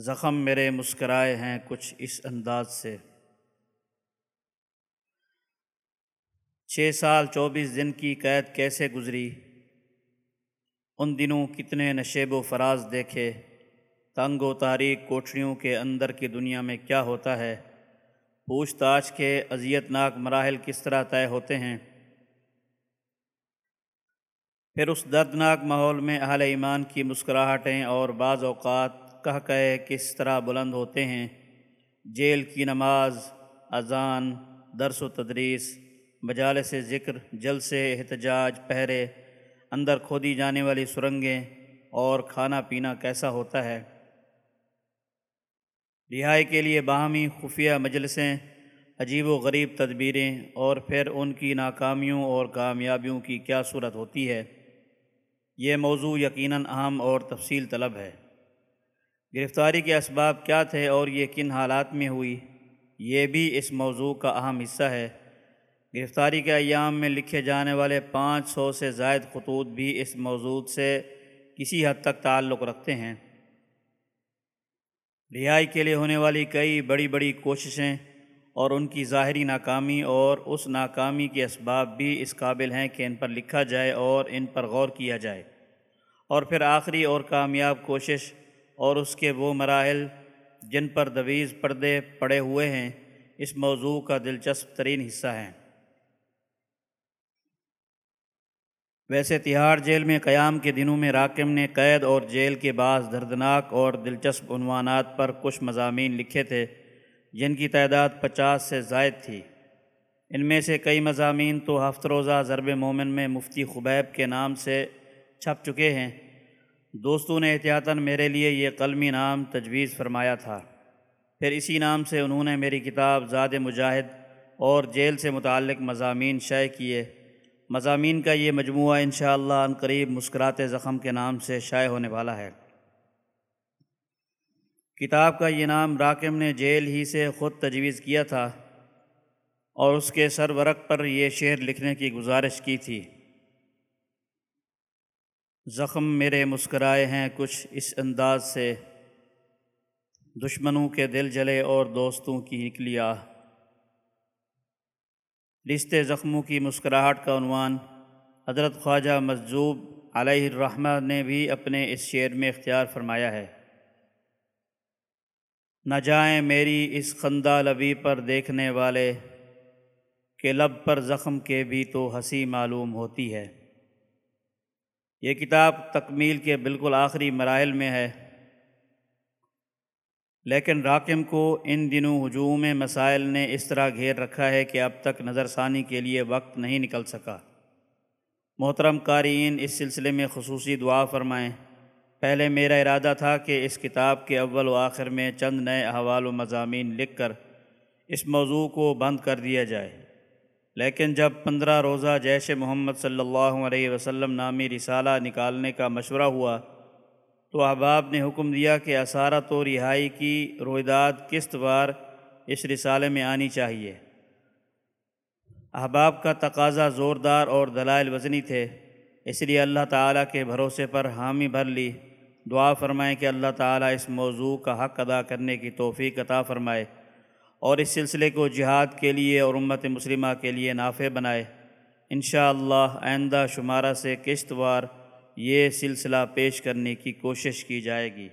زخم میرے مسکرائے ہیں کچھ اس انداز سے۔ چھ سال چوبیس دن کی قید کیسے گزری؟ ان دنوں کتنے نشیب و فراز دیکھے۔ تنگ و تاریخ کوٹھریوں کے اندر کی دنیا میں کیا ہوتا ہے؟ پوچھ تاچھ کے اذیت ناک مراحل کس طرح طے ہوتے ہیں؟ پھر اس دردناک ماحول میں اہل ایمان کی مسکراہٹیں اور بعض اوقات کہہ کہے کس طرح بلند ہوتے ہیں۔ جیل کی نماز، اذان، درس و تدریس، مجالس سے ذکر جل سے احتجاج، پہرے، اندر کھودی جانے والی سرنگیں اور کھانا پینا کیسا ہوتا ہے۔ رہائی کے لیے باہمی خفیہ مجلسیں، عجیب و غریب تدبیریں اور پھر ان کی ناکامیوں اور کامیابیوں کی کیا صورت ہوتی ہے۔ یہ موضوع یقیناً اہم اور تفصیل طلب ہے۔ گرفتاری کے اسباب کیا تھے اور یہ کن حالات میں ہوئی؟ یہ بھی اس موضوع کا اہم حصہ ہے۔ گرفتاری کے ایام میں لکھے جانے والے پانچ سو سے زائد خطوط بھی اس موضوع سے کسی حد تک تعلق رکھتے ہیں۔ رہائی کے لیے ہونے والی کئی بڑی بڑی کوششیں اور ان کی ظاہری ناکامی اور اس ناکامی کے اسباب بھی اس قابل ہیں کہ ان پر لکھا جائے اور ان پر غور کیا جائے۔ اور پھر آخری اور کامیاب کوشش اور اس کے وہ مراحل جن پر دویز پردے پڑے ہوئے ہیں، اس موضوع کا دلچسپ ترین حصہ ہیں۔ ویسے تہاڑ جیل میں قیام کے دنوں میں راکم نے قید اور جیل کے بعض دردناک اور دلچسپ عنوانات پر کچھ مضامین لکھے تھے، جن کی تعداد پچاس سے زائد تھی۔ ان میں سے کئی مضامین تو ہفت روزہ ضرب مومن میں مفتی خبیب کے نام سے چھپ چکے ہیں۔ دوستوں نے احتیاطاً میرے لیے یہ قلمی نام تجویز فرمایا تھا۔ پھر اسی نام سے انہوں نے میری کتاب زاد مجاہد اور جیل سے متعلق مضامین شائع کیے۔ مضامین کا یہ مجموعہ انشاءاللہ ان قریب مسکرات زخم کے نام سے شائع ہونے والا ہے۔ کتاب کا یہ نام راکم نے جیل ہی سے خود تجویز کیا تھا اور اس کے سرورق پر یہ شعر لکھنے کی گزارش کی تھی۔ زخم میرے مسکرائے ہیں، کچھ اس انداز سے۔ دشمنوں کے دل جلے اور دوستوں کی نکلی آہ رشتے زخموں کی مسکراہٹ کا عنوان۔ حضرت خواجہ مجذوب علیہ الرحمہ نے بھی اپنے اس شعر میں اختیار فرمایا ہے۔ نہ جائیں میری اس خندہ لبی پر دیکھنے والے، کہ لب پر زخم کے بھی تو ہنسی معلوم ہوتی ہے۔ یہ کتاب تکمیل کے بالکل آخری مراحل میں ہے۔ لیکن راکم کو ان دنوں ہجوم مسائل نے اس طرح گھیر رکھا ہے کہ اب تک نظر ثانی کے لیے وقت نہیں نکل سکا۔ محترم قارئین، اس سلسلے میں خصوصی دعا فرمائیں۔ پہلے میرا ارادہ تھا کہ اس کتاب کے اول و آخر میں چند نئے احوال و مضامین لکھ کر اس موضوع کو بند کر دیا جائے۔ لیکن جب پندرہ روزہ جیش محمد صلی اللہ علیہ وسلم نامی رسالہ نکالنے کا مشورہ ہوا، تو احباب نے حکم دیا کہ اسارت و رہائی کی رویداد قسط وار اس رسالے میں آنی چاہیے۔ احباب کا تقاضا زوردار اور دلائل وزنی تھے، اس لیے اللہ تعالیٰ کے بھروسے پر حامی بھر لی۔ دعا فرمائیں کہ اللہ تعالیٰ اس موضوع کا حق ادا کرنے کی توفیق عطا فرمائے۔ اور اس سلسلے کو جہاد کے لیے اور امت مسلمہ کے لیے نافع بنائے۔ انشاءاللہ اللہ آئندہ شمارہ سے قسط وار یہ سلسلہ پیش کرنے کی کوشش کی جائے گی۔